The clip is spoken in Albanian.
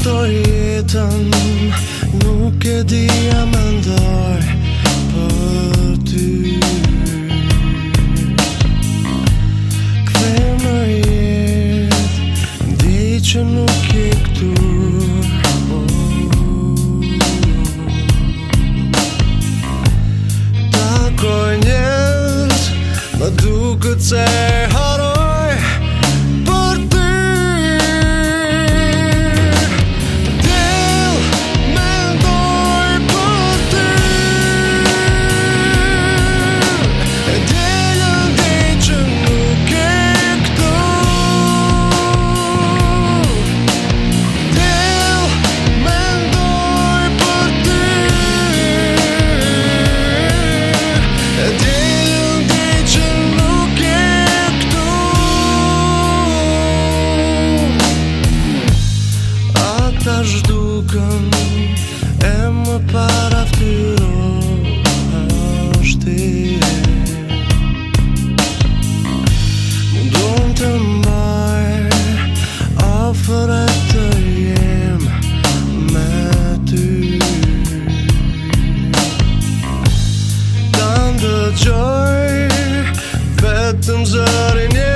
shtoj jetën Nuk e di a më ndoj për ty Kve më jetë, di që nuk e këtu Takoj njës, më duke të cërë zhdukën E më para është ti Mundon të mbaj Afër të jem Me ty Ta ndë gjoj Vetëm zërin jem